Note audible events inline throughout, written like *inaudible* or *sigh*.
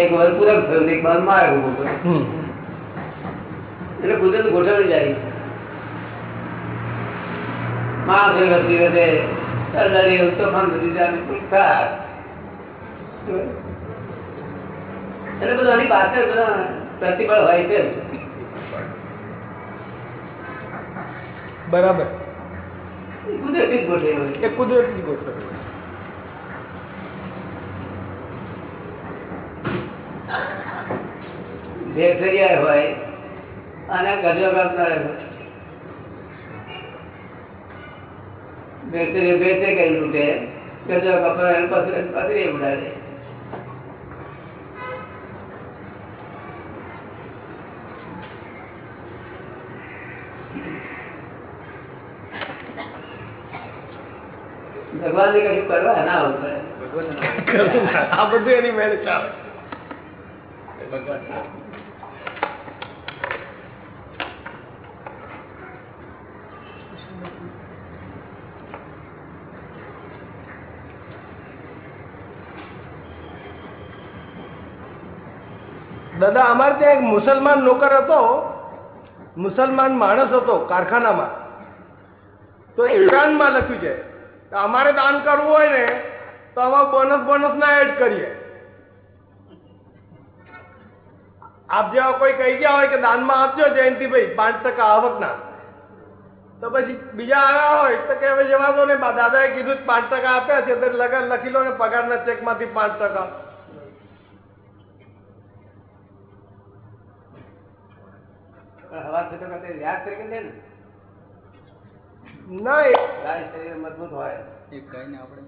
એક વાર પૂરક થયું એક બાર માર એટલે કુદરત ગોઠવણી જાય માણસ એ વધતી વધે સરદારી એવું તોફાન બધી જાય થાય. એટલે બધું આની પાછળ બધા પ્રતિબળ હોય છે બરાબર. કુદરતી જ ગોઠવેલું હોય. એ કુદરતી ગોઠવણી ભેળસેળિયા હોય અને ગજો કરનાર હોય. ભેળસેળિયો ભેળસે કઈ લૂંટે ગજો કાપનાર પથરે પથરી ઉડાડે. ભગવાન કશું કરવા ના આવતા પડે *laughs* આ બધું એની મેળ ચાલે. દાદા, અમારે ત્યાં એક મુસલમાન નોકર હતો. મુસલમાન માણસ હતો કારખાનામાં. તો ઈરાનમાં લખ્યું છે અમારે દાન કરવું હોય ને, તો આમાં બોનસ બોનસ ના એડ કરીએ. આપ જેવા કોઈ કહી ગયા હોય કે દાનમાં આપજો જયંતિભાઈ, પાંચ ટકા આવકના. તો પછી બીજા આવ્યા હોય તો કે હવે જવા દો ને દાદાએ કીધું પાંચ ટકા આપ્યા છે, તો લગન લખી લો ને, પગારના ચેકમાંથી પાંચ ટકા પણ હવા થતો કરતે વ્યાજ તરીકે દે ને? ના ગાય શરીર મજબૂત હોય. એક ગાયને આપણે?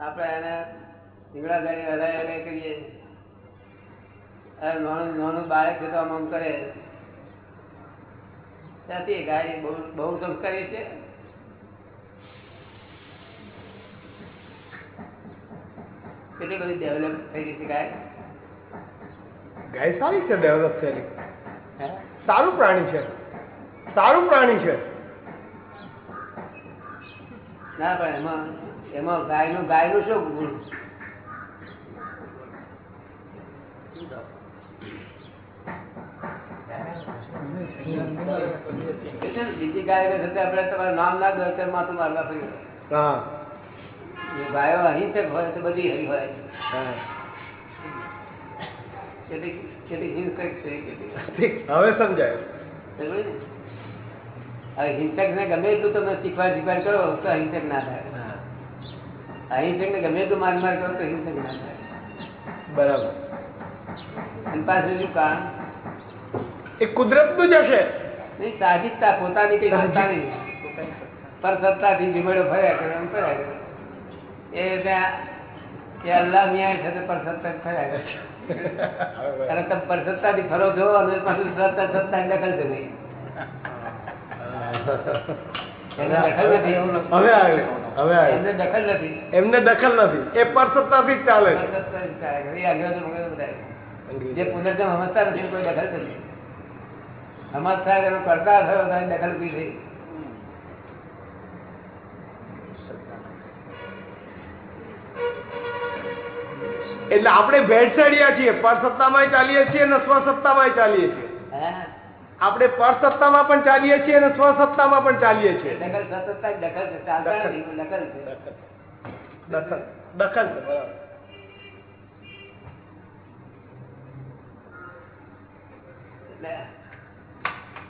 આપણે એને શિંગડા ગાડી હલાય હલાય કરીએ. નાનું નાનું બાળક છે તો આમ આમ કરે. ત્યાંથી ગાય બહુ બહુ સંસ્કારી છે કેટલી બધી ડેવલપ થઈ ગઈ છે ગાય? ગાય સારી છે ડેવલપ થયેલી હે? સારું પ્રાણી છે. સારું પ્રાણી છે. ના પણ એમાં એમાં ગાયનું ગાયનું શું ગુણ? બીજી ગાય આપણે તમારું નામ ના દો તો માથું મારવા ફરી હા. એ ગાયો અહિંસક હોય તો બધી હરી હોય. હા. હવે સમજાય. ને? ને ગમે એટલું તમે શીખવાડ શીખવાડ કરો તો અહિંસક ના થાય. અહિંસક ને ગમે એટલું માર માર કરો તો હિંસક ના થાય. બરાબર. અને પાછું શું કામ? એ કુદરતનું જ હશે. નહીં સાહજિકતા પોતાની કઈ સત્તા નહીં. પર સત્તાથી જીમેડો ફર્યા કરે એમ ફર્યા કરે. એ ત્યાં એ અલ્લાહ મિયા છે પર સત્તા ફર્યા કરે. અને તમે પર સત્તાથી ફરો છો અને પાછું સત્તા સત્તા દખલ છે નહીં એમને દખલ નથી. એમને દખલ નથી. એમને દખલ નથી. એ પરસત્તાથી જ ચાલે છે. જે પુનર્જન્મ સમજતા નથી કોઈ દખલ નથી સમજતા એનો કરતા થયો દખલ ઊભી થઈ. એટલે આપણે ભેળસેડિયા છીએ. પરસત્તામાં ચાલીએ છીએ અને સ્વસત્તામાં ચાલીએ છીએ. આપણે પરસત્તામાં પણ ચાલીએ છીએ અને સ્વસત્તામાં પણ ચાલીએ છીએ. દખલ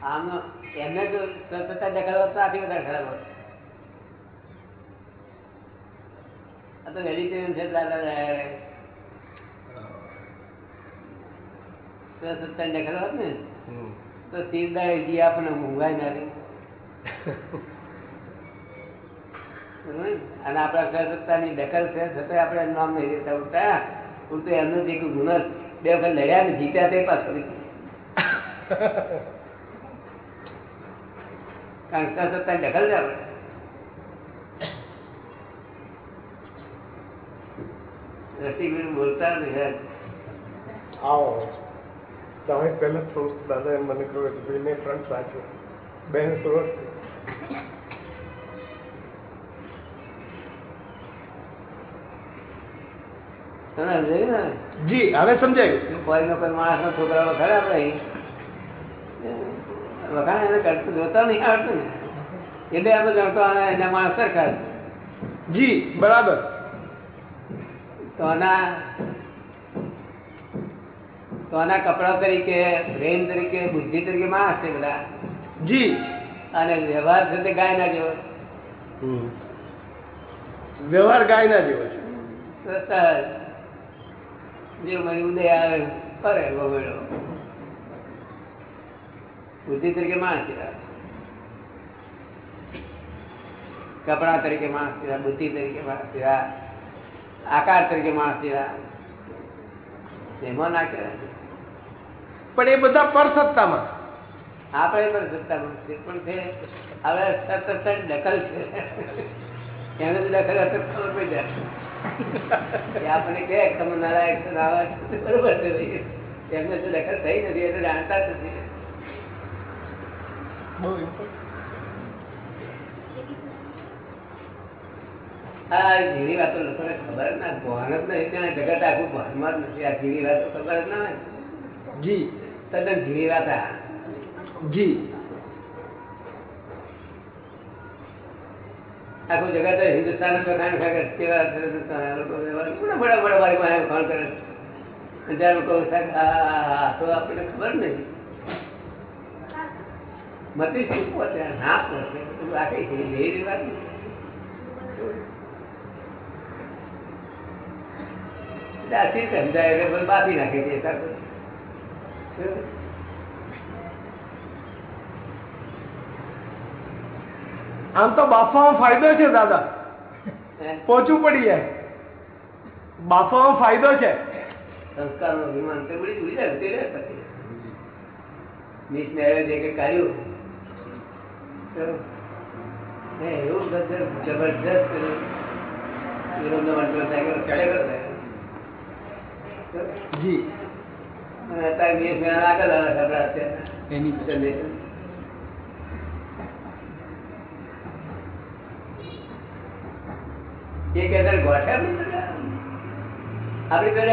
આમનો એમને જો સતત દખલ તો આથી વધારે ખરાબ હોત આ તો વેજીટેરિયન છે દાદા. હોત ને તો સીધા આપણને ઊંઘાય ના રહે અને આપણા સહસત્તાની દખલ છે છતાં આપણે નામ નહીં દેતા ઉઠતા ઉલટું એમનો જે કોઈ ગુનો બે વખત લડ્યા ને જીત્યા તે પાછો કારણ કે દખલ છે આપણે. રસિકભાઈ બોલતા નથી. આવો. તમે પહેલાં થોડુંક દાદા એમ મને કહ્યું હતું ભાઈ ફ્રન્ટ વાંચ્યું બેન સુરત ને? જી હવે સમજાયું કોઈનો કોઈ માણસનો છોકરાઓ ખરાબ રહી વખાણ એને કરતું જોતા નહીં આવડતું ને. એટલે આપણે ગણતો એના માણસ જી બરાબર. તો આના તો આના કપડા તરીકે બ્રેન તરીકે બુદ્ધિ તરીકે માણસ છે બધા. જી. અને વ્યવહાર છે તે ગાયના જેવો. વ્યવહાર વ્યવહાર ગાયના જેવો છે. જે મને ઉદય આવે ફરે ગોમેડો બુદ્ધિ તરીકે માણસ છે કપડા તરીકે માણસ છે બુદ્ધિ તરીકે માણસ છે આકાર તરીકે માણસ છે એમાં ના કહેવાય. પણ એ બધા પરસત્તામાં. આપણે પણ સત્તામાં છે પણ છે હવે સતત દખલ છે. એને તો દખલ હશે ખબર પડી જાય. એ આપણને કહે કે તમે નારાયક છો નારાયક છો, બરોબર છે ભાઈ. એમને તો દખલ થઈ નથી એટલે જાણતા જ નથી. આ જીવી વાતો લોકોને ખબર જ ના ભાન જ નથી ત્યાં જગત આખું ભાનમાં જ નથી. આ જીવી વાતો ખબર જ ના હોય. જી તદ્દન જીવી વાત આ જી આખું જગત હિન્દુસ્તાન વખાણ કરે કેવા સરસ આ લોકો વ્યવહાર બડા બડા બડા મારી પાસે વખાણ કરે અને જ્યારે લોકો સાહેબ આ આ તો આપણને ખબર નહીં મતી શું પહોંચે ના પહોંચે બધું આખી એવી વાત નથી. એટલે આ શી સમજાય એટલે બધું બાફી નાખે છે સાહેબ આમ તો બાફામાં ફાયદો છે દાદા. પોચું પડી જાય બાફામાં ફાયદો છે. સંસ્કારનો વિમાન તે બધી જાય તે રહે પછી. મિસ મેરેજ એક કર્યું. એવું જબરજસ્ત ચડે જી. પેલા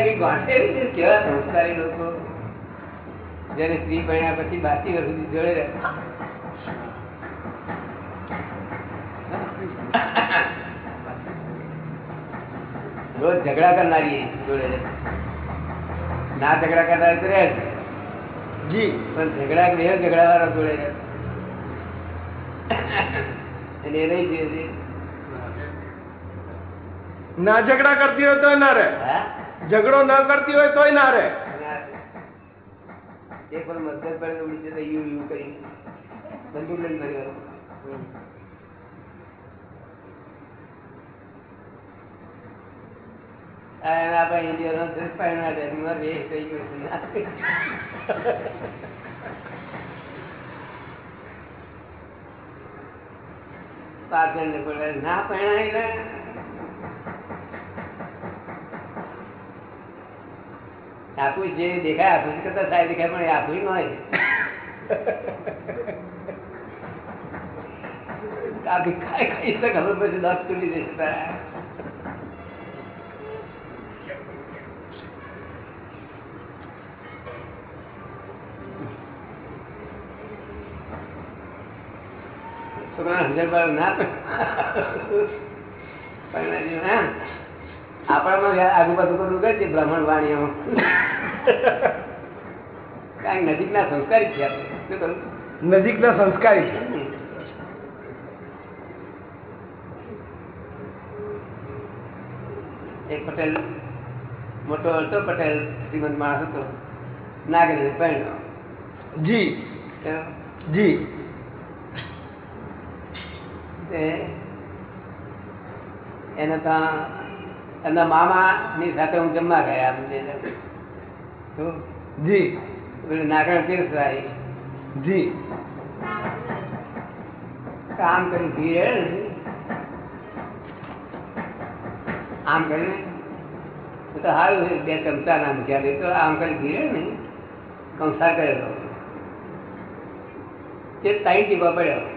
કઈ ગોઠે કેવા સંસ્કારી લોકો? જેને સ્ત્રી ભણ્યા પછી બાકી વર્ષ સુધી જોડે રહે. રોજ ઝઘડા કરનારી જોડે રહે. ના ઝઘડા કરનાર તો રહે છે જી. પણ ઝઘડા બે ઝઘડા વાળા જોડે. અને એ રહી ધીરે ના ઝઘડા કરતી હોય તોય ના રહે. ઝઘડો ન કરતી હોય તોય ના રહે. એક વાર મધ્ય પડે ઉડી જતા યુ યુ કરી બંદૂક લઈને મરી ગયો આ એના જે દેખાય આપું કરતા સાહેબ દેખાય, પણ એ આપું ન હોય. આ ભિખાય ખાઈ તો ખબર પછી દસ તૂટી જશે તારા. છોકરા હજાર બાર ના પણ હા. આપણામાં આજુબાજુ બધું કહે છે બ્રાહ્મણ વાણીઓ કાંઈક નજીકના સંસ્કારી છે આપણે. શું કરું નજીકના સંસ્કારી છે. એક પટેલ મોટો હતો પટેલ શ્રીમંત માણસ હતો. નાગરિક પહેણ્યો જી. જી. એને ત્યાં એમના મામાની સાથે હું જમવા ગયા જી નાગણ પીરસવાય જી. કામ કરી ઘી ને આમ કરીને. તો તો સારું છે બે ચમચા નામ ક્યારે તો આમ કરી ઘી ને કંસાર કરેલો તે તાઈ ટીપા પડ્યો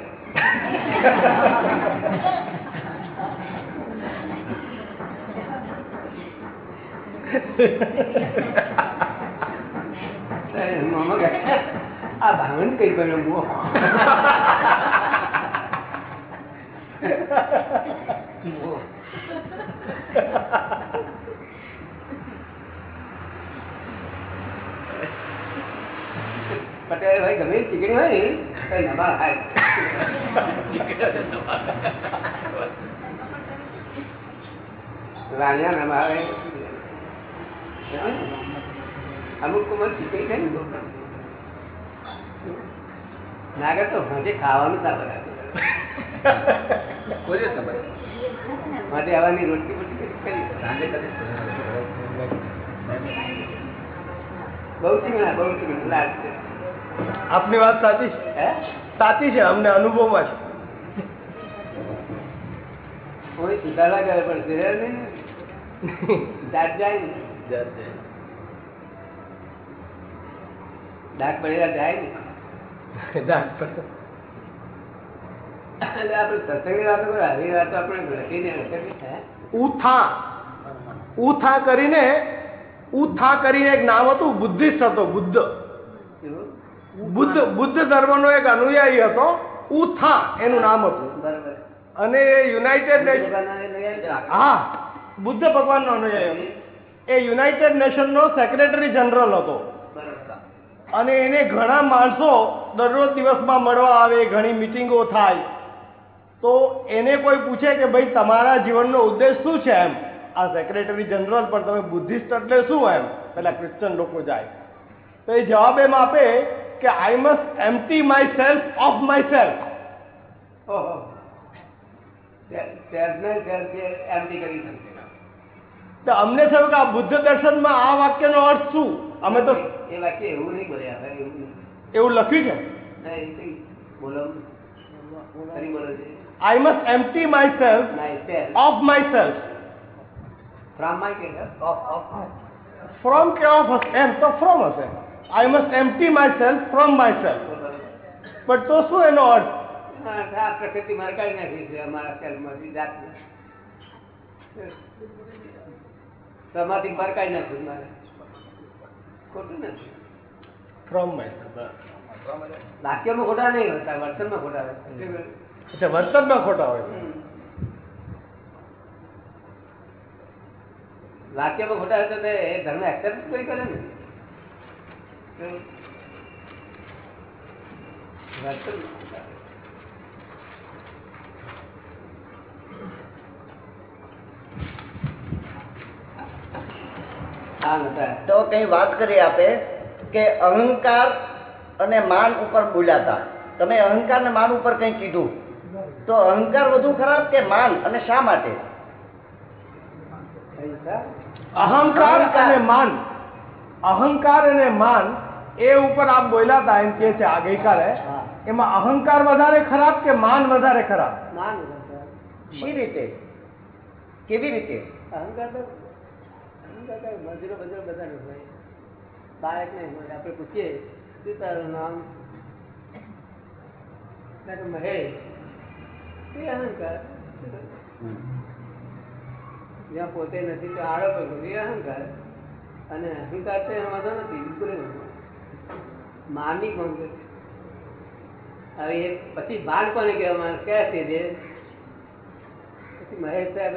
તો મામા કહે, આ ભાવન કઈ બન્યો બુઓ બુઓ. પટેલ ભાઈ ગમે તે રાણિયા નબા અમુક ચીકણી થાય ને નાગર તો હજે ખાવાનું ના બરાબર માટે આવવાની રોટલી બોટલી કરી સાંજે બહુ ચીંગણા બહુ ચીંગણા લાગશે આપની વાત સાચી છે? સાચી છે અમને અનુભવમાં છે. કોઈ સુધારવા કરે પણ સુધાર નહીં ને. દાંત જાય. ને પડેલા જાય ને. એટલે આપણે સત્સંગની વાતો કરો આવી વાતો આપણે લખીને લખેલી છે ઉથા. ઉથા કરીને ઉથા કરીને એક નામ હતું બુદ્ધિસ્ટ હતો બુદ્ધ? બુદ્ધ બુદ્ધ ધર્મનો એક અનુયાયી હતો ઉથા એનું નામ હતું. બરાબર. અને એ યુનાઇટેડ નેશન હા બુદ્ધ ભગવાનનો અનુયાયી હતો. એ યુનાઇટેડ નેશનનો સેક્રેટરી જનરલ હતો. બરાબર. અને એને ઘણા માણસો દરરોજ દિવસમાં મળવા આવે ઘણી મિટિંગો થાય. તો એને કોઈ પૂછે કે ભાઈ તમારા જીવનનો ઉદ્દેશ શું છે એમ? આ સેક્રેટરી જનરલ પણ તમે બુદ્ધિસ્ટ એટલે શું એમ? પેલા ક્રિશ્ચન લોકો જાય. તો એ જવાબ એમ આપે કે I must empty myself of myself. તો અમને થયું કે આ બુદ્ધ દર્શનમાં આ વાક્યનો અર્થ શું? અમે તો એ વાક્ય એવું નહીં બોલ્યા એવું લખ્યું છે. I must empty myself of myself from my કે છે? ફ્રોમ કે ઓફ હશે? એમ તો ફ્રોમ હશે. I must empty myself from myself પણ તો શું એનો અર્થ? આ પ્રકૃતિ મારે કાઢી નાખી છે અમારા સેલમાંથી જાતને તમાથી બહાર કાઢી નાખ્યું મારે. ખોટું નથી. ફ્રોમ માય સેલ્ફ વાક્યમાં ખોટા નહીં હોતા વર્તનમાં ખોટા હોય. અચ્છા વર્તનમાં ખોટા હોય. વાક્યમાં ખોટા હોય તો એ ધર્મ એક્સેપ્ટ કોઈ કરે ને? તો કઈ વાત કરી આપે કે અહંકાર અને માન ઉપર બોલ્યા તમે અહંકાર ને માન ઉપર કંઈ કીધું? તો અહંકાર વધુ ખરાબ કે માન? અને શા માટે? અહંકાર. અને માન. અહંકાર અને માન એ ઉપર આપ બોલ્યા હતા એમ કે છે આ ગઈકાલે. એમાં અહંકાર વધારે ખરાબ કે માન વધારે ખરાબ? માન. શી રીતે? કેવી રીતે? અહંકાર તો અહંકાર તો મજૂરો બધો બધાને હોય. બાળક નહીં હોય. આપણે પૂછીએ શું તારું નામ? મહેશ. એ અહંકાર? જ્યાં પોતે નથી તો આરોપ અહંકાર. અને અહંકાર તો એમાં વાંધો નથી. બિલકુલ નહીં. માનની માંગે હવે એ પછી બાળ કોને કહેવામાં આવે? કયા સ્ટેજે પછી મહેશ સાહેબ,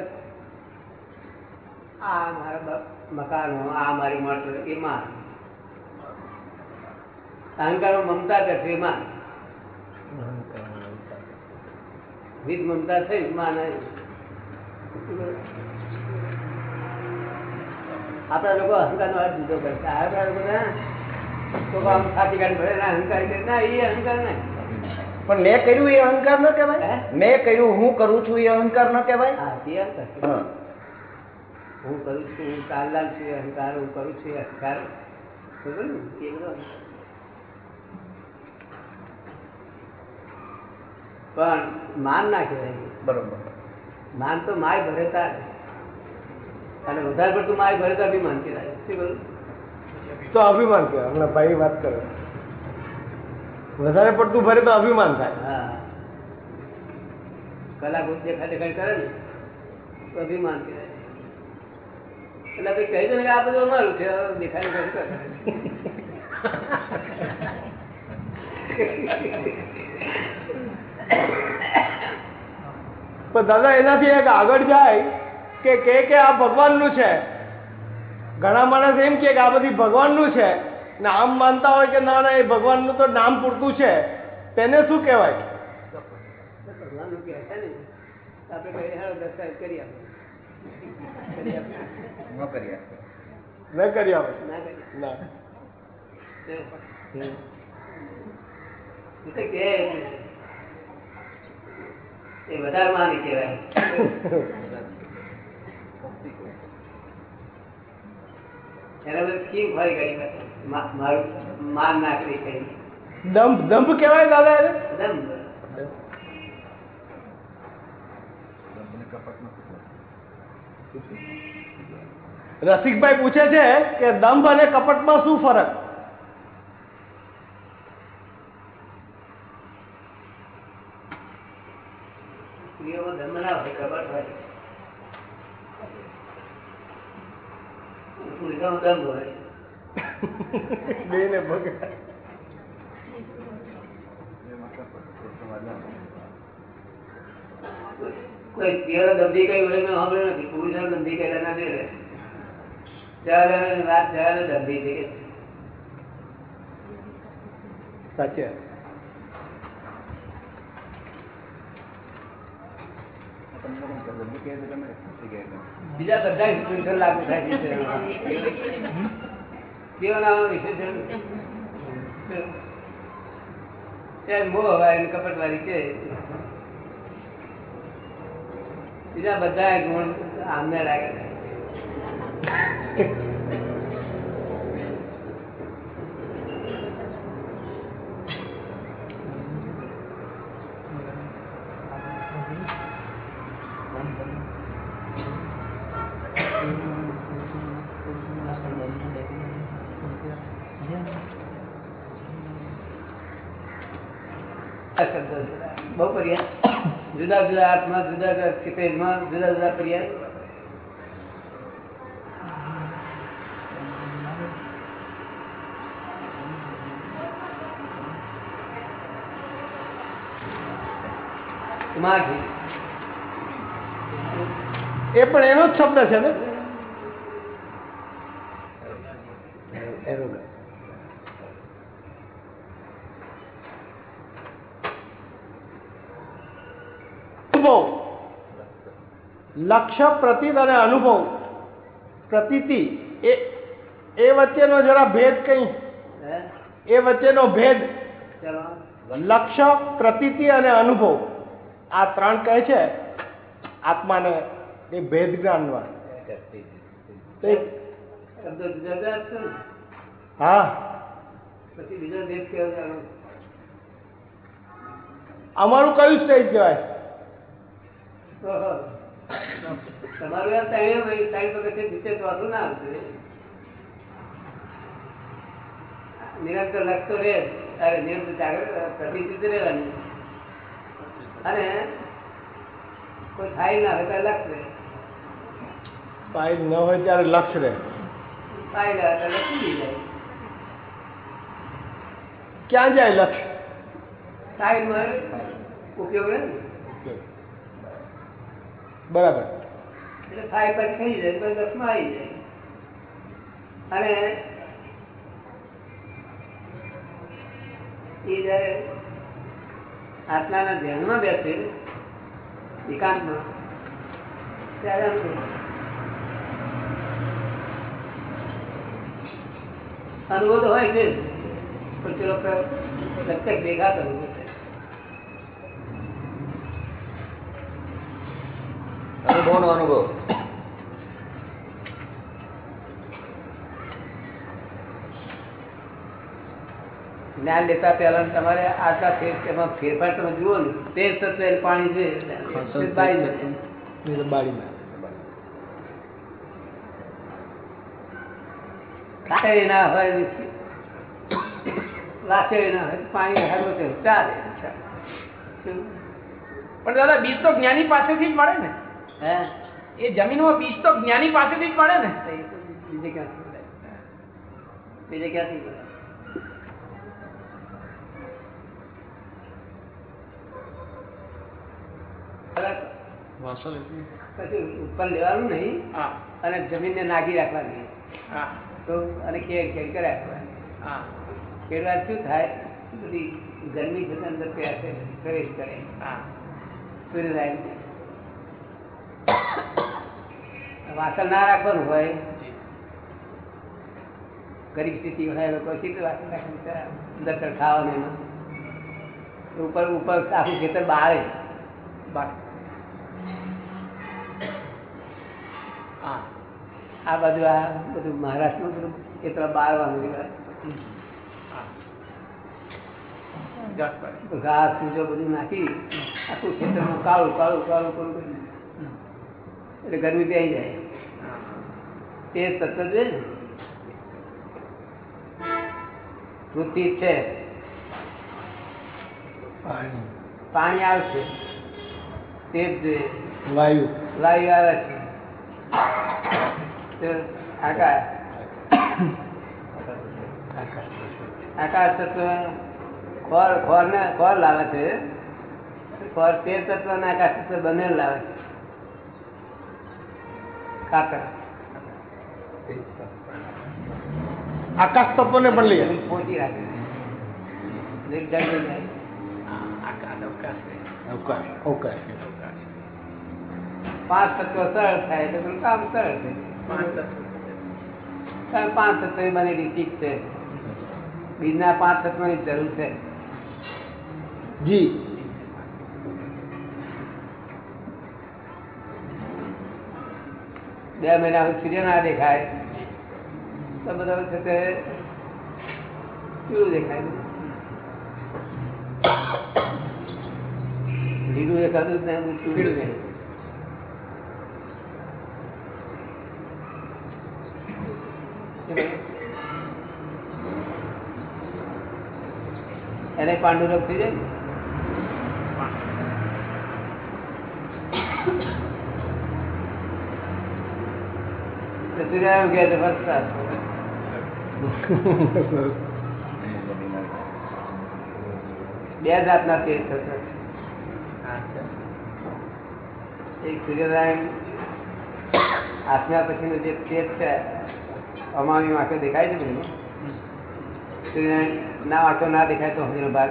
આ મારા બ- મકાનો, આ મારી મોટર એ માન અહંકારમાં મમતા કરશે એ માન વિધ મમતા થઈ, માન આવી. આપણા લોકો અહંકારનો અર્થ જુદો કરશે આપણા લોકો ના પણ મેં કર્યું એ અહંકાર ન કહેવાય? મેં કર્યું હું કરું છું એ અહંકાર ન કહેવાય? હા કરું છું હું કાલદાન છું અહંકાર હું કરું છું અહંકાર. પણ માન ના કહેવાય. બરોબર. માન તો માય ભરેતા અને વધારે પડતું માય ભરેતા બી માનતી રાખે શું કરું તો અભિમાન કહેવાય. હમણાં ભાઈ વાત કરે. વધારે પડતું ભરે તો અભિમાન થાય. હા. કલાક દેખા દેખાડ કરે ને તો અભિમાન કહેવાય. એટલે ભાઈ કહી દે આ બધું અમારું છે દેખાય કરે. પણ દાદા એનાથી એક આગળ જાય કે કે કે આ ભગવાનનું છે. ઘણા માણસ એમ કે આ બધી ભગવાનનું છે. ને આમ માનતા હોય કે ના ના એ ભગવાનનું તો નામ પૂરતું છે. તેને શું કહેવાય? ભગવાનનું કહે છે ને આપણે દસ્તાવેજ કરી આપો કરી આપો ન. કરી આવે ના વધારે માની કહેવાય *laughs* એને બધું સ્કીમ ફરી કરી પાછી. મા- મારું માન નાખવી કરી દંભ દંભ દાદા એને? રસિકભાઈ પૂછે છે કે દંભ અને કપટમાં શું ફરક? સ્ત્રીઓમાં ના હોય કપટ હોય પુરુષોમાં દમ હોય બેને ભગવાન કોઈ સ્ત્રીઓને દંભી કઈ વડે મેં સાંભળ્યું નથી. પુરુષોને દંભી કહેલા ના દે ત્યારે વાત ત્યારે દંભી થઈ સાચી બીજા બધા વિશેષણ લાગુ થાય છે સ્ત્રીઓના વિશેષણ મોહ હોય ને કપટવાળી છે બીજા બધા ગુણ આમને લાગે આ શબ્દો છે. બહુ પર્યાય જુદા આત્મા જુદા જુદા ક્ષિતિજમાં જુદા જુદા પર્યાય એ પણ એનો જ શબ્દ છે ને અનુભવ લક્ષ્ય પ્રતીત અને અનુભવ. પ્રતીતિ એ એ વચ્ચેનો જરા ભેદ કઈ? એ વચ્ચેનો ભેદ? લક્ષ્ય પ્રતીતિ અને અનુભવ. આ ત્રણ કહે છે આત્માને એ ભેદ જ્ઞાનમાં હા. પછી બીજો અમારું કયું સ્ટેજ કહેવાય. તમારું આ ત્રણેય ભાઈ ત્રણ પગથિયે નીચે ચોથું ના આવશે. નિરંતર લક્ષ તો રહે અરે નિરંતર જાગૃત પ્રતિષ્ઠિત રહેવાની. અને કોઈ થાય ના હોય ત્યારે લક્ષ રહે ફાઇલ ન હોય ત્યારે લક્ષ રહે ના હોય ત્યારે ભૂલી જાય. ક્યાં જાય લક્ષ સાઈડમાં ઉપયોગ રહે ને? બરાબર. એટલે ફાઇલ પછી થઈ જાય પછી દસમાં આવી જાય. અને એ જ્યારે આત્માના ધ્યાનમાં બેસે, એકાંતમાં, ત્યારે અનુભવ હોય છે. પણ ચલો પ્ર- પ્રત્યક્ષ દેખાતો અનુભવનો અનુભવ. જ્ઞાન લેતા પહેલા તમારે આટલા ફેર એમાં ફેરફાર તમે જુઓ ને તે તત્વ પાણી છે. બાળી ના હોય વાસળી ના હોય પાણી હારવું છે ચાલે. પણ દાદા બીજ તો જ્ઞાની પાસેથી જ મળે ને. હે? એ જમીનમાં બીજ તો જ્ઞાની પાસેથી જ પડે ને. તો એ તો બીજે ક્યાંથી મળે? બીજે ક્યાંથી મળે? પછી ઉપર લેવાનું નહીં. હા. અને જમીનને નાખી રાખવાની. હા. તો અને ખેડ ખેડ કરી રાખવાની. હા. ખેડવા શું થાય? બધી ગરમી છે તે અંદર પ્યાસે પ્રવેશ કરે. હા. સૂર્યનારાયણ વાસણ ના રાખવાનું હોય. ગરીબ સ્થિતિ હોય લોકો સીધું વાસણ રાખવાની અંદર કણ ખાવાનું એમાં. ઉપર ઉપર આખું ખેતર બહાર બાર હા. આ બાજુ આ બધું મહારાષ્ટ્રનું બધું ખેતર બારવાનું હા. ઘાસ ફૂસો બધું નાખી આખું ખેતરમાં કાળું કાળું કાળું કાળું કરી એટલે ગરમી પી જાય. તે તત્વ છે ને? પૃથ્વી છે. પાણી. આવશે. તે જ વાયુ. વાયુ આવે છે. તો આકાશ. આકાશ તત્વ ખોર ખોર ને ખોર લાવે છે. ખોર તે તત્વ ને આકાશ તત્વ બંને લાવે છે. આકાશ તત્વને પણ લઈએ પહોંચી રાખે. જમીન હા આકાશ અવકાશ ને અવકાશ. પાંચ તત્વ સરળ થાય એટલે પેલું કામ સરળ થાય પાંચ તત્વ તત્વ બનેલી ચીજ છે. બીજના પાંચ તત્વની જરૂર છે. જી. બે મહિના સૂર્ય ના દેખાય. તો બધા વખતે કેવું દેખાય? લીલું દેખાતું ને પીળું દેખાય. એને પાંડુરોગ થઈ જાય? સૂર્યનારાયણ ઉગે તો first બે જાતના તેજ થશે. એક સૂર્યનારાયણ આસમ્યા પછીનું જે તેજ છે અમામી આંખો દેખાય છે બધું. સૂર્યનારાયણ ના વાંખો ના દેખાય તો હજનો ભાગ.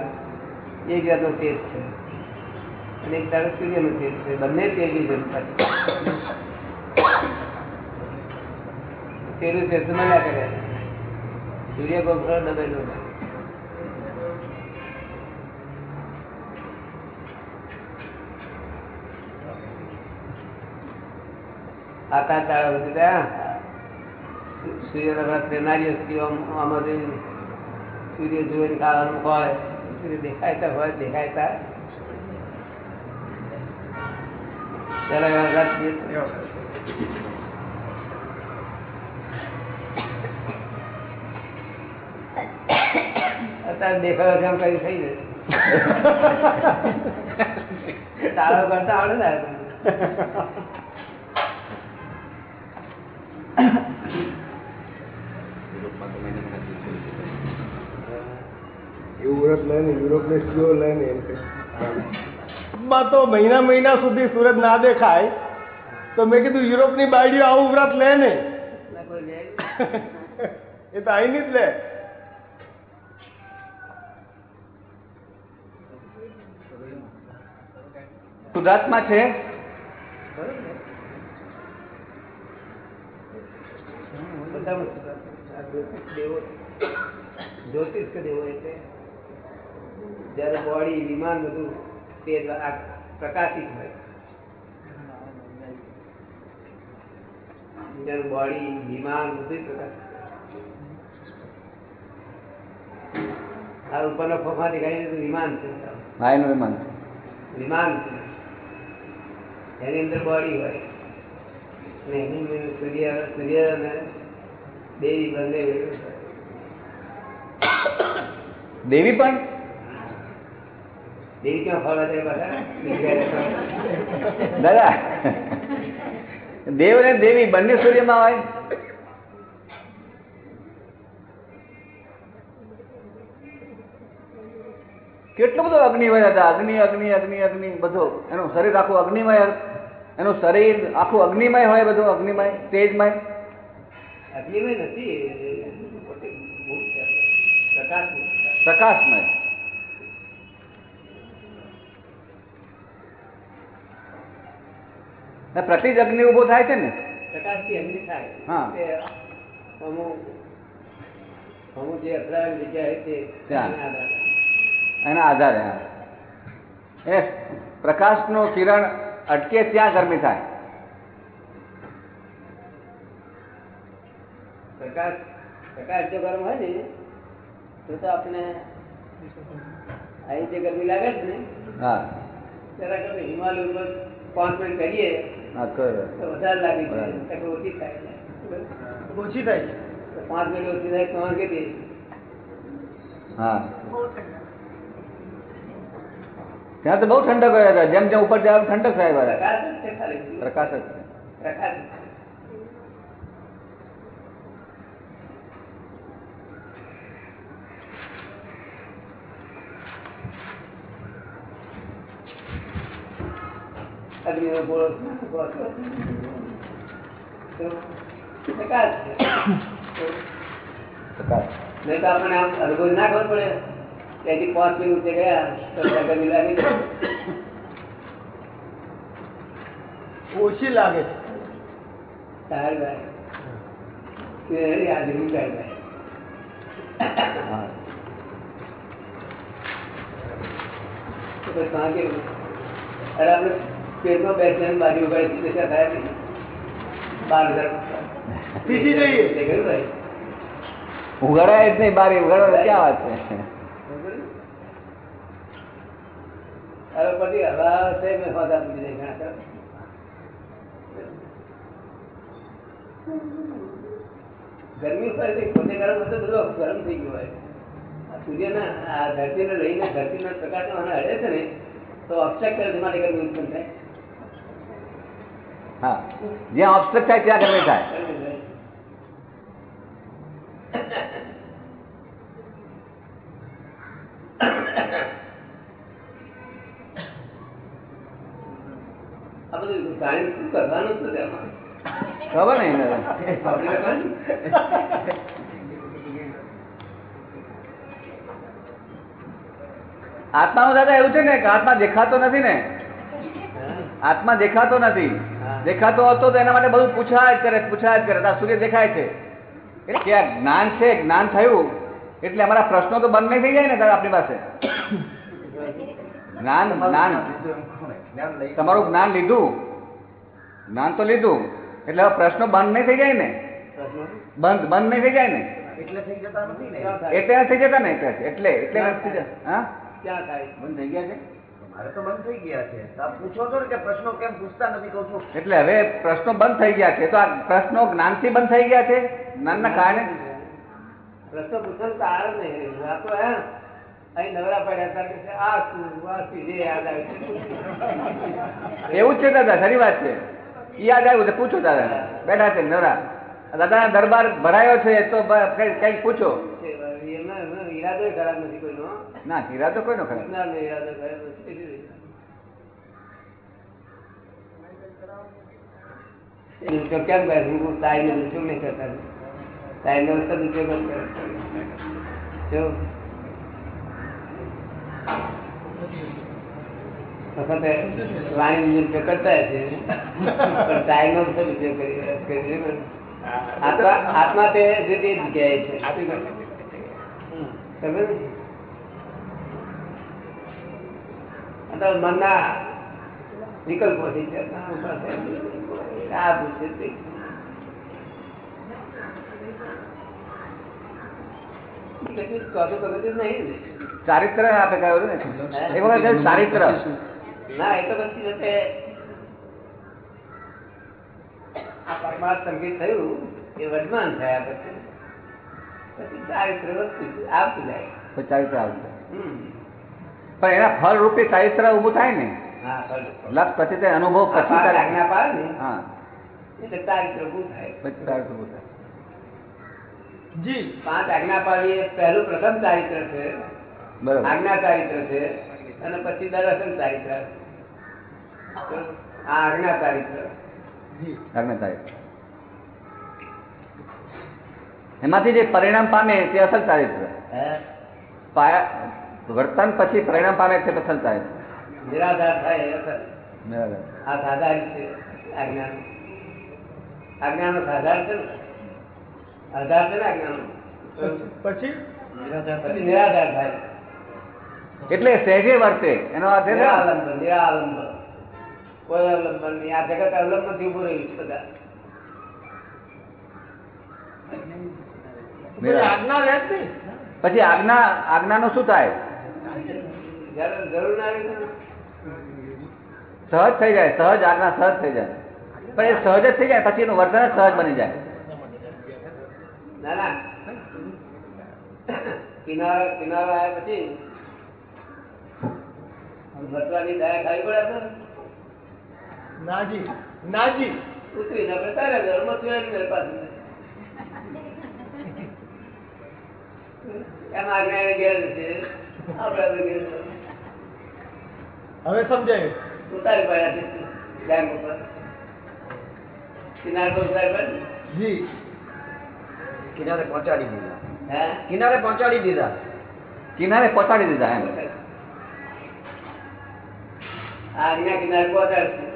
એક જાતનો તેજ છે. અને એક દાડો સૂર્યનું તેજ છે. બંને તેજની જરૂર પડે તેરું છે તો મળ્યા કરે. સૂર્ય ગોખરો દબેલો આતા તાળા બધું ત્યાં સૂર્ય રાત્રે નારીઓ સુધી આમ સૂર્ય જોઈને ખાવાનું હોય. સૂર્ય દેખાયતા હોય દેખાયતા પેલા રાત અત્યારે દેખાડો છે એમ કઈ થઈ જાય તારો કરતા આવડે ને યુરોપ વ્રત લે ને સ્લો લે ને એમ કે. માં તો મહિના મહિના સુધી સુરત ના દેખાય. તો મેં કીધું યુરોપની બાયડીઓ આવું વ્રત લે ને. *laughs* એ તો અહીંની જ લે. શુદ્ધાત્મા છે? જ્યોતિષ દેવો એટલે જ્યારે બોડી વિમાન બધું તે પ્રકાશિત હોય. જ્યારે બોડી વિમાન બધું પ્રકાશિત આ ઉપરનો દેખાય એનું વિમાન છે. વિમાન છે. એની અંદર બોડી હોય. અને એની સૂર્ય સૂર્ય અને દેવી બંને દેવી પણ? દેવી ક્યાં ફળ જાય બધા દાદા દેવ અને દેવી બંને સૂર્યમાં હોય? અગ્નિમય હતા. અગ્નિ અગ્નિ અગ્નિ અગ્નિ બધો. એનું શરીર આખું અગ્નિમય એનું શરીર આખું અગ્નિમય હોય બધું અગ્નિમય તેજમય. અગ્નિમય નથી પ્રકાશમય. પ્રતિ જ અગ્નિ ઊભો થાય છે ને? પ્રકાશથી અગ્નિ થાય. હા. અમુક અમુક જે અથડાયેલી જગ્યા છે તે ત્યાં. એના આધારે. હા. એ પ્રકાશનું કિરણ અટકે ત્યાં ગરમી થાય પ્રકાશ પ્રકાશ જો ગરમ હોય ને તો તો આપણે અહીં જે ગરમી લાગે છે ને હા જરા આપણે હિમાલય ઉપર પાંચ મિનિટ કરીએ તો વધારે લાગી બરાબર. ઓછી થાય છે. ઓછી થાય છે તો પાંચ મિનિટ ઓછી થાય તો વાંકે હા ત્યાં તો બહુ ઠંડક હોય હતા. જેમ જેમ ઉપર જાય ઠંડક બરાબર પ્રકાશ જ છે. પ્રકાશ. નહીં તો આપણને આમ અનુભવ ના ખબર પડે. ત્યાંથી પાંચ મિનિટ ઊંચે ગયા તો ત્યાં ગરમી લાગી જાય. ઓછી લાગે છે સારું ભાઈ. તે હાજરી કાઢી ભાઈ. હા તો પછી કાં કેવું? અરે આપણે પેટમાં બેસીને બાજુ ઉગાડી દશા થાય નહીં. બાર હજાર શીખી જઈએ. તે કહ્યું ભાઈ. ઉઘાડાય જ નહીં બારી ઉઘાડો ક્યાં વાત છે હવે પછી હવા છે મેં હોદા મૂકી દે ઘણા ગરમી પોતે ગરમ તો ગરમ થઈ ગયું હોય. સૂર્યના આ ધરતીને લઈને ધરતીના પ્રકાશનો આને હડે છે ને તો અક્ષક કરે છે માટે ગરમી ઉત્પન્ન થાય. હા. જ્યાં ઓબ્સ્ટ્રક્ટ થાય ત્યાં ગરમી થાય ગરમી થાય. આ બધું શું કરવાનું ખબર નહીં? આત્માનું દાદા એવું છે ને કે આત્મા દેખાતો નથી ને. આત્મા દેખાતો નથી. દેખાતો હતો તો એના માટે બધું પૂછાય જ કરે પૂછાય જ કરે. આ સૂર્ય દેખાય છે. એટલે કે આ જ્ઞાન છે જ્ઞાન થયું એટલે અમારા પ્રશ્નો તો બંધ નહીં થઈ જાય ને દાદા આપણી પાસે. *coughs* જ્ઞાન જ્ઞાન. તમારું જ્ઞાન લીધું. જ્ઞાન તો લીધું. એટલે હવે પ્રશ્નો બંધ નહીં થઈ જાય ને? બંધ બંધ નહીં થઈ જાય ને? એટલે થઈ જતા નથી ને? એટલે થઈ જતા ને એટલે એટલે એટલે નથી જતા. હા? ક્યાં થાય? બંધ થઈ ગયા છે? મારે તો બંધ થઈ ગયા છે. તો આપ પૂછો છો ને કે પ્રશ્નો કેમ પૂછતા નથી કહું છું. એટલે હવે પ્રશ્નો બંધ થઈ ગયા છે. તો આ પ્રશ્નો જ્ઞાનથી બંધ થઈ ગયા છે? જ્ઞાનના કારણે? પ્રશ્નો પૂછવાનું કારણ નહીં. આ તો હે અહીં નવરા પડ્યા હતા આ શું આ શું જે યાદ આવ્યું એવું છે દાદા ખરી વાત છે. ઈ યાદ આવ્યું છે પૂછો દાદા. બેઠા છે નવરા. દાદાના દરબાર ભરાયો છે તો કંઈક કઈ- પૂછો. ઈરાદો ખરાબ નથી કોઈનો. ના ઈરાદો કોઈનો ખરાબ? ના ઈરાદો ખરાબ નથી. કરે છે? હું સાહેબનો ઉપયોગ નહીં કરતા. સાહેબનો સદુપયોગ જ કરે જો વખતે વાણી ઉપયોગ કરતા હશે. પણ સાહેબનો સદુપયોગ કરી કરી આત્મા આત્મા તે જે તે જગ્યાએ છે. સમજ્યો ને? મનના વિકલ્પો છે. આ પૂછે તે કશું ચોથું પગથિયું જ નહીં ને. ચારિત્ર આપે કહ્યું ને એ વખત ચારિત્ર ના એ તો પછી જતે આ પરમાર્થ સંગીત થયું એ વર્ધમાન થયા પછી. પછી ચારિત્ર વધતું જાય, આવતું જાય. ચારિત્ર. પણ એના ફળ રૂપે ચારિત્ર ઉભું થાય ને. લક્ષ પછી તે અનુભવ પછી આજ્ઞા પાડે ને હા. એટલે ચારિત્ર ઊભું થાય. પછી તારે શું થાય. જી. પાંચ આજ્ઞા પાડવી એ પહેલું પ્રથમ ચારિત્ર છે. બરાબર. આજ્ઞા ચારિત્ર છે. અને પછી દર્શન ચારિત્ર. આ આજ્ઞા ચારિત્ર. જી. આજ્ઞા થાય એમાંથી જે પરિણામ પામે તે અસલ ચારિત્ર. હે? પાયા વર્તન પછી પરિણામ પામે તે અસલ ચારિત્ર. નિરાધાર થાય આ સાધાર છે આજ્ઞા. આજ્ઞાનો સાધાર છે ને? આધાર છે ને આજ્ઞાનો પછી? પછી નિરાધાર થાય. એટલે સહેજે વર્તે. એનો અર્થ નિરાલંબ નિરાલંબ કોઈ અવલંબન નહીં. આ જગત અવલંબનથી ઉભું રહ્યું છે બધા. પછી આજ્ઞા આજ્ઞા નું શું થાય? જ્યારે જરૂર સહજ થઈ જાય સહજ આજ્ઞા સહજ થઈ જાય. પણ એ સહજ જ થઈ જાય પછી એનું વર્તન જ સહજ બની જાય. ના ના કિનારો કિનારો આવ્યા પછી બચવાની દયા ખાવી પડે નાજી નાજી ઉતરીને આપણે તારે ઘરમાં સુવાય ઘર પાસે એમ આજ્ઞા ઘેર છે આપણે આપણે ઘેર હવે સમજાય ઉતારી પડ્યા છે બેંક ઉપર કિનાર પર ઉતારી પડે જી કિનારે પહોંચાડી દીધા. હે? કિનારે પહોંચાડી દીધા. કિનારે પહોંચાડી દીધા એમ. આજ્ઞા કિનારે પહોંચાડશે.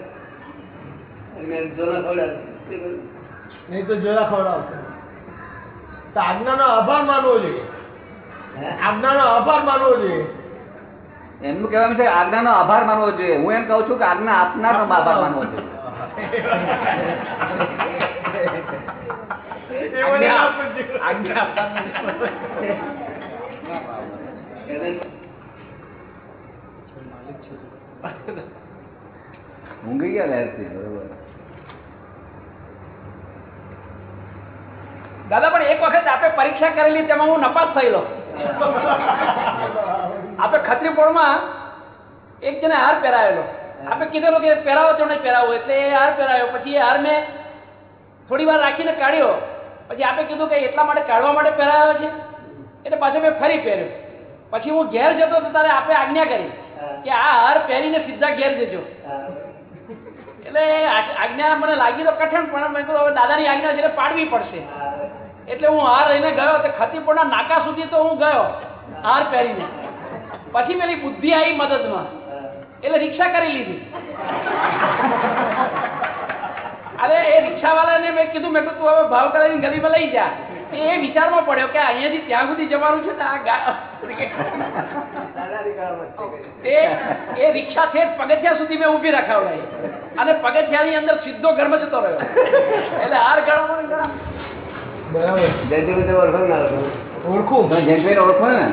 અને ખવડાવશે. નહીં તો જોરા ખવડાવશે. તો આજ્ઞાનો આભાર માનવો જોઈએ. આજ્ઞાનો આભાર માનવો જોઈએ. એમનું કહેવાનું છે આજ્ઞાનો આભાર માનવો જોઈએ. હું એમ કહું છું કે આજ્ઞા આપનારનો આભાર માનવો જોઈએ *laughs* એ મને ના પૂછ્યું. આજ્ઞા આપવાનું એને ઊંઘી ગયા લહેરથી બરોબર. દાદા પણ એક વખત આપે પરીક્ષા કરેલી તેમાં હું નપાસ થયેલો. આપે ખત્રી પોળમાં એક જણે હાર પહેરાયેલો આપે કીધેલું કે પહેરાવો તો નહીં પહેરાવો. એટલે એ હાર પહેરાયો પછી એ હાર મેં થોડી વાર રાખીને કાઢ્યો. પછી આપે કીધું કે એટલા માટે કાઢવા માટે પહેરાયો છે? એટલે પાછો મેં ફરી પહેર્યો. પછી હું ઘેર જતો તો તારે આપે આજ્ઞા કરી કે આ હાર પહેરીને સીધા ઘેર જજો. એટલે આજ્ઞા મને લાગી તો કઠણ પણ મેં કીધું હવે દાદાની આજ્ઞા છે એટલે પાડવી પડશે. એટલે હું હાર લઈને ગયો તો ખતીપુરના નાકા સુધી તો હું ગયો હાર પહેરીને. પછી પેલી બુદ્ધિ આવી મદદમાં. એટલે રિક્ષા કરી લીધી. અરે એ રિક્ષાવાળાને મેં કીધું મેં તું હવે ભાવ કરાવીને ગલીમાં લઈ જા. એ વિચારમાં પડ્યો કે અહીંયાથી ત્યાં સુધી જવાનું છે ને આ એ રિક્ષા ઠેઠ પગથિયા સુધી મેં ઊભી રાખાવડાઈ. અને પગથિયાની અંદર સીધો ઘરમાં જતો રહ્યો. એટલે હાર ગળામાં બરાબર. ઓળખો ઓળખો? ને?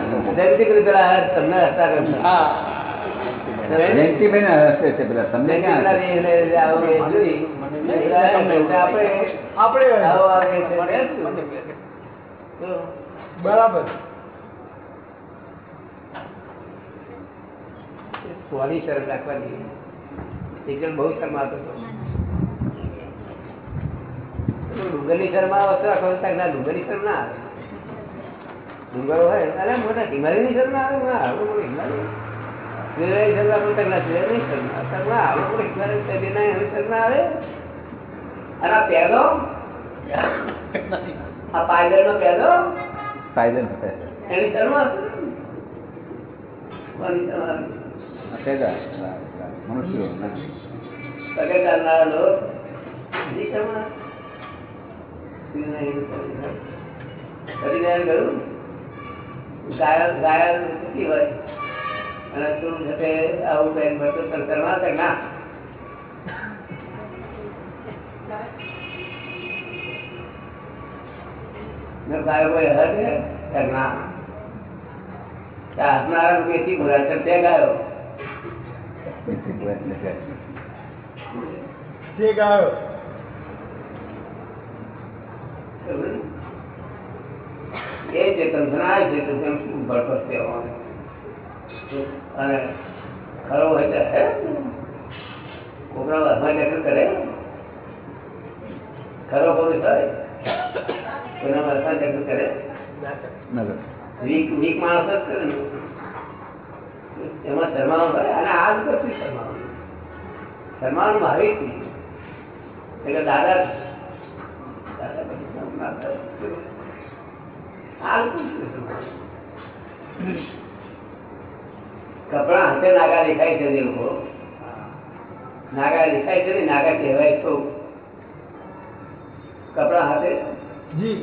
હાર તમને હતા હા. છે પેલા તમને ક્યાં બરાબર. સોની શરમ રાખવાની. એક બહુ શરમાતો હતો. ડુંગરની શરમા વસ્તુ તો આખો દિવસ ના ડુંગરની શરમ ના આવે. ડુંગરો હોય અરે મોટા હિમાલયની શરમ ના આવે ના આવે મનુષ્યો ચાલનારા લોક. મેં ગાયલ ગાયલ સુખી હોય અને તું જતે આવું બેન ભરતો સંસારમાં કે ના. કોઈ એ જે કંથનાય છે તો તેમ શું કહેવાનું? અને ખરો હોય તો હે? કોકરા હાથમાં દખલ કરે? ખરો પુરુષ હોય? કોઈનામાં અસર જતું કરે? વીક વીક માણસ જ કરે એમાં શરમાવાનું હોય? અને આ જ કશું શરમાવાનું. શરમાવાનું ભાવિક નહીં. એટલે દાદા દાદા પછી આ લોકો શું શરમાવાનું? કપડા હાથે નાગા દેખાય છે જે લોકો. નાગા દેખાય છે ને નાગા કહેવાય તો. કપડા હાથે? જી.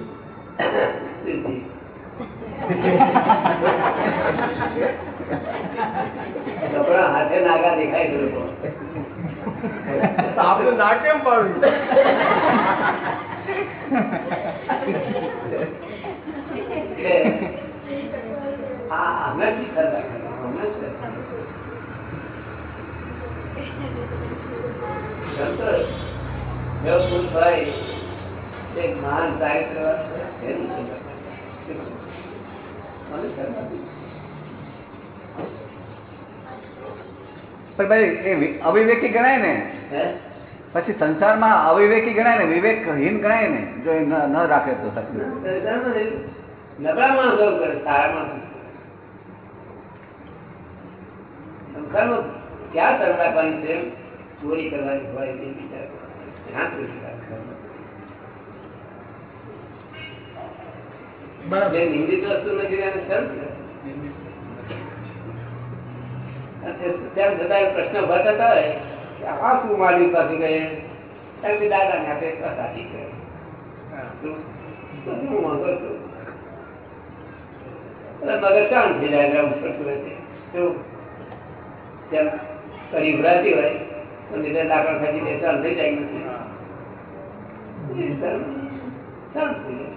કપડા હાથે નાગા દેખાય છે લોકો. તો આપણે ના કેમ પાડ્યું અમે હતા. અમે જ કરતા હતા. સંતોષ, જો પુરુષ હોય, એક મહાન. પણ ભાઈ એ અવિવેકી ગણાય ને? પછી સંસારમાં અવિવેકી ગણાય ને વિવેકહીન ગણાય ને? જો એ ન ન રાખે તો સાચું. નબળા માણસ કરે સારા માણસ સંસારમાં ક્યાં શરમ રાખવાની છે? ચોરી કરવાની હોય તે વિચાર. ક્યાં ચોરી નિંદિત વસ્તુ નથી એને છે. અને તેમ છતાં પ્રશ્ન ભરતા હોય કે આ શું મારી પાસે ગયે? એમ કે દાદાને આપે એક સાચી છે. હું. માંગો છું? એટલે શાંત થઈ જાય હોય છે શું? તેમ કડી ઉભરાતી હોય તો નીચે લાકડ ખેંચી દે શાંત થઈ જાય નથી. એ શાંત શાંત થઈ જાય.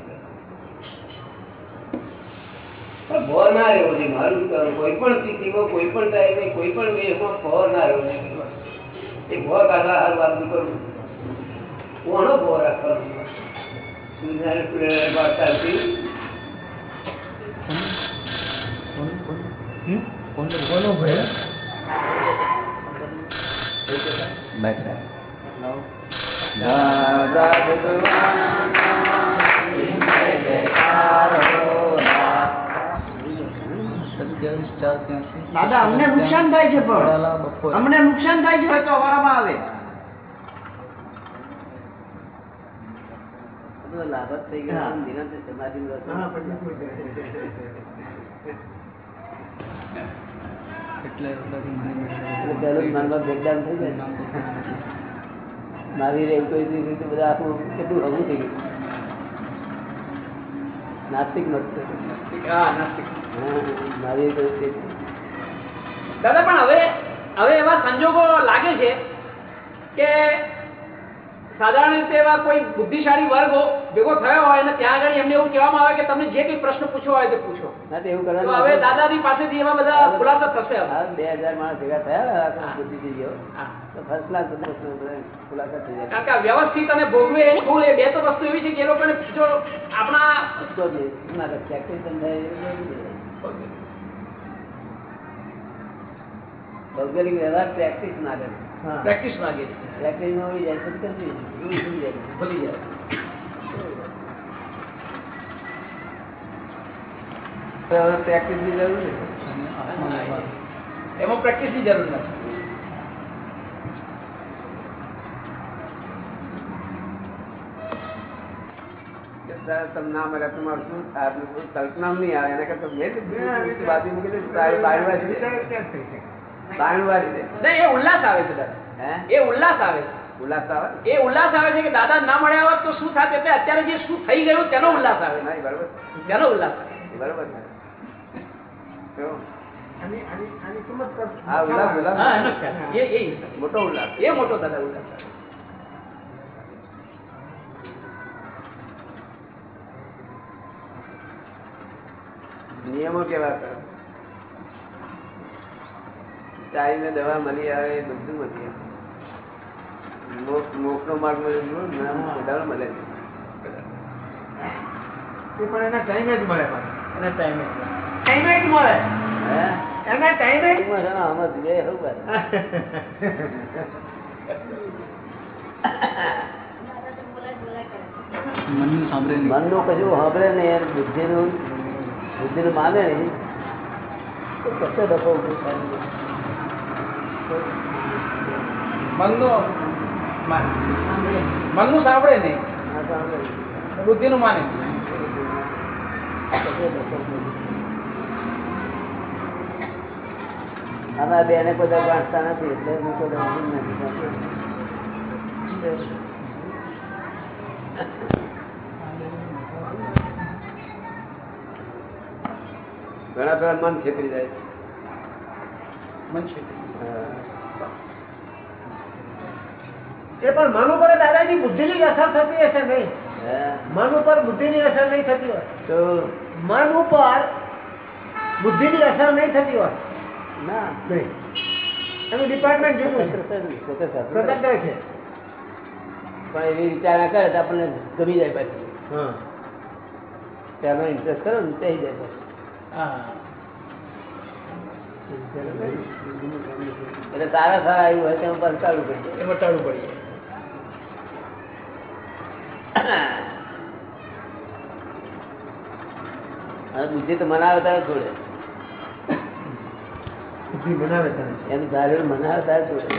પણ ભો ના રહેવો જોઈએ મારું શું કરવું કોઈ પણ સ્થિતિમાં કોઈ પણ ટાઈમે કોઈ પણ વેહમાં ભો ના રહેવો જોઈએ. એ ભો કાઢવા હાલ વાત કરું? કોનો ભો રાખવાનો? સૂર્યનારાયણ સૂર્યનારાયણ વાત ચાલતી કોનો ભય બેઠા નુકસાન થાય છે પણ અમને નુકસાન થાય છે તો આવે થઈ ગયો. સમાધિ એટલે પહેલું જ મનમાં breakdown થઈ જાય. મહાવીર એવું કહી દીધું તો બધા આખું કેટલું હગું થઈ ગયું. નાસ્તિક મત તે દાદા પણ હવે હવે એવા સંજોગો લાગે છે કે સાધારણ રીતે એવા કોઈ બુદ્ધિશાળી વર્ગો ભેગો થયો હોય અને ત્યાં આગળ એમને એવું કહેવામાં આવે કે તમને જે કંઈ પ્રશ્ન પૂછવો હોય તે પૂછો. એવું કરવાનું હવે દાદાજી પાસેથી એવા બધા ખુલાસા થશે બે હજાર માણસ ભેગા થયા બુદ્ધિ થઈ ગયો. તો ફર્સ્ટ ક્લાસ ખુલાસા થઈ જાય કારણ કે વ્યવસ્થિત અને ભોગવે એ ભૂલ એ બે તો વસ્તુ એવી છે કે એ લોકોને જો આપણા તો જ નહીં. શું ના કરે? practice પણ થાય એવું નહીં. ભૌગોલિક વ્યવહાર પ્રેક્ટિસ ના કરે પ્રેક્ટિસ માંગે. પ્રેક્ટિસમાં જાય. ભૂલી જાય. ભૂલી હવે પ્રેક્ટિસની જરૂર છે? એમાં પ્રેક્ટિસની જરૂર નથી. તમને ના મળે તમારે શું નહીં આવે. એના કરતા બાજુ મૂકી એ ઉલ્લાસ આવે છે દાદા. એ ઉલ્લાસ આવે છે. ઉલ્લાસ આવે? એ ઉલ્લાસ આવે છે કે દાદા ના મળ્યા હોત તો શું થાત? એટલે અત્યારે જે શું થઈ ગયું તેનો ઉલ્લાસ આવે બરાબર. તેનો ઉલ્લાસ આવે બરાબર મોટો ઉલ્લાસ એ મોટો દાદા ઉલ્લાસ નિયમો કેવા કરે? ટાઈમે દવા મળી આવે એ બધું મળી આવે. મોક્ષ નો માર્ગ મળે બધાનો મળે છે. પણ એના ટાઈમે જ મળે એના ટાઈમે ટાઈમે મળે. એના ટાઈમે ને આમાં બે એવું મનનું મનનું કશું સાંભળે નહીં અને બુદ્ધિનું બુદ્ધિનું માને નહીં. તો કશો ડખો ઊભો થાય મનનું મનનું સાંભળે નહીં. આ સાંભળે. નહીં. બુદ્ધિનું માને કશો ડખો ઊભો બેને બધા વાંચતા નથી એટલે હું તો નથી. ઘણા પેલા મન છેતરી જાય છે. મન છેતરી એ પણ મન ઉપર દાદાજી બુદ્ધિની ની અસર થતી હશે નહીં? મન ઉપર બુદ્ધિની અસર નહીં થતી હોય. તો? મન ઉપર બુદ્ધિની અસર નહીં થતી હોય. ના. નહીં. એનું ડિપાર્ટમેન્ટ જુદું છે. સ્વતંત્ર છે, પણ એવી વિચારણા કરે તો આપણને ગમી જાય પાછી. હા. તેનો ઇન્ટરેસ્ટ કરો ને થઈ જાય પાછું. એટલે સારા સારા આવ્યું હોય તેમાં પાછું ચાલુ કરી જાય એ વટાડવું પડી અને બુદ્ધિ તો મનાવે તારે છોડે બુદ્ધિ મનાવે તને? એનું ધારેલું મનાવે તારે છોડે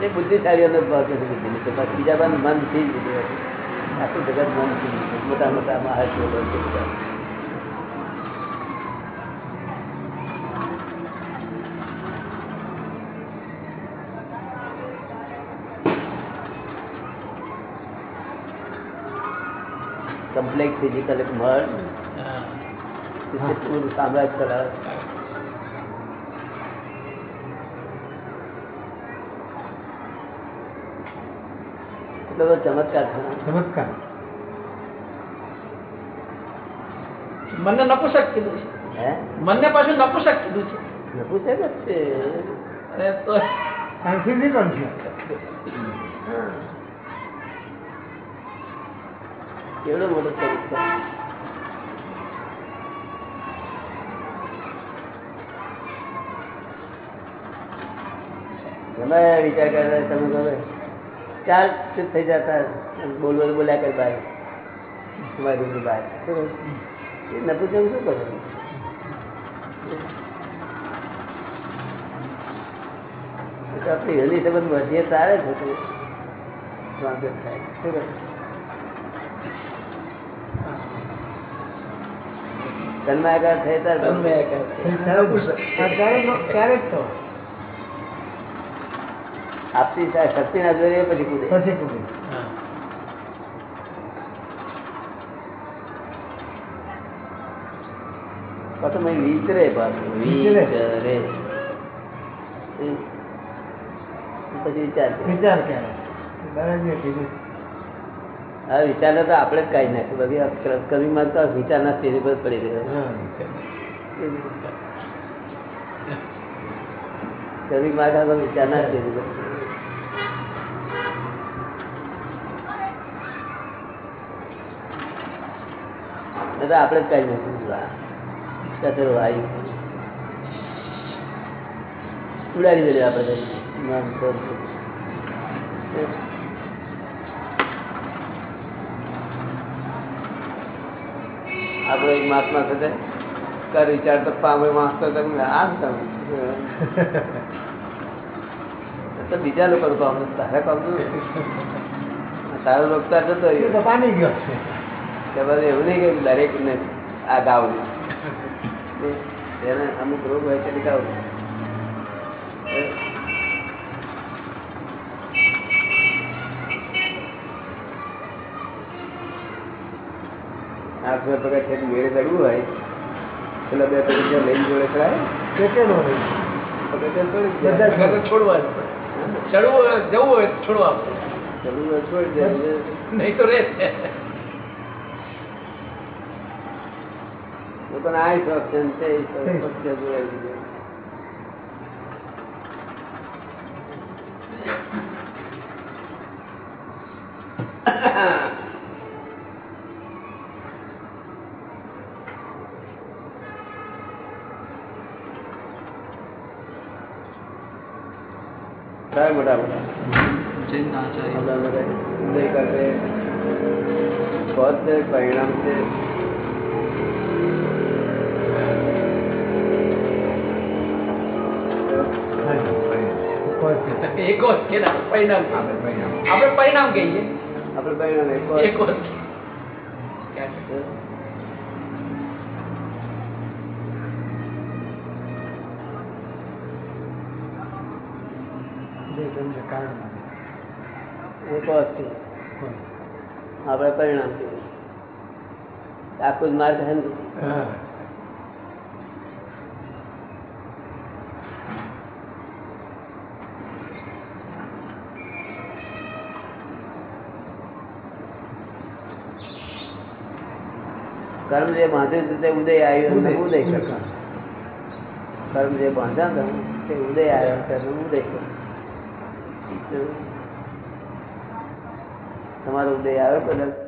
એ બુદ્ધિશાળીઓનો જ ભાવ છે બુદ્ધિ તો બાકી બીજા બધા મનથી જ હતું. આખું જગત મનથી મોટા મોટા મહાશિવ બધા. કમ્પ્લેક્સ ફિઝિકલ એક મળ. હા. પૂરું સામ્રાજ્ય ચલાવે એટલો ચમત્કાર. ચમત્કાર. મનને નપુસક કીધું છે. હે? મનને પાછું નપુસક કીધું છે. નપુસક જ છે. અરે તો સાયન્ટિફિક છે કેવડો મોટો તમે વિચાર કરતા તમે ગમે ચાર ચૂપ થઈ જતા બોલ બોલ બોલ્યા કર તમારી રૂમની બહાર એ નપુસક શું કરો? આપણી હેલી સંબંધ વધીએ તારે થતું વાંધો થાય. શું કહે? તન્માયાકાર થઈ તાર તન્મયાકાર છે. ત્યારે આપતી શક્તિ ના જોઈએ પછી કૂદે. પછી કુદી. પાછું વિચરે પાછું. વિચરે. પછી વિચાર. વિચાર કરે બરાબર કીધું આ વિચાર તો આપણે જ કાઢી નાખ્યું બાકી કવિમાં તો વિચારના સ્ટેજ પર પડી ગયો. કવિ માગા તો વિચારના સ્ટેજ પર આપણે જ કાઢી નાખ્યું કચરો આવી ઉડાડી દેલી આપણે મન તો આપણો એક મહાત્મા સાથે કર વિચાર તો પામે વાંચતો તમે આમ તમે. તો બીજા લોકોનું કામ તારે કામ તારો રોગચાર જતો તો પાણી ગયો છે. કે બધું એવું નહીં કે દરેક ને આ ગાવું *laughs* એને અમુક રોગ હોય છે ગાવું આઠસો પગાર છે મેળે ચડવું હોય એટલે બે પગથિયા લઈને જોડે ચડાય. કે નકર તો છોડવા ચડવું હોય જવું હોય છોડવા પડે. ચડવું હોય છોડી દે નહીં તો રે. પણ આ શોખ છે ને તે શોખ પગથિયા જોડાઈ દીધે. કયા મોટા મોટા મોટા મોટા ઉદય કરતે પદ છે પરિણામ છે એક જ કે ના, પરિણામ કે. આપણે પરિણામ કહીએ આપણે પરિણામ એક એક જ. જ કે. એક આપણે પરિણામ આખું જ માર્ગ છે કર્મ જે બાંધ્યું હતું તે ઉદય આવ્યો એટલે ઉદય. કરતા કર્મ. જે બાંધ્યા હતા તે ઉદય આવ્યો એટલે ઉદય કર્મ. તમારો ઉદય આવ્યો કદાચ.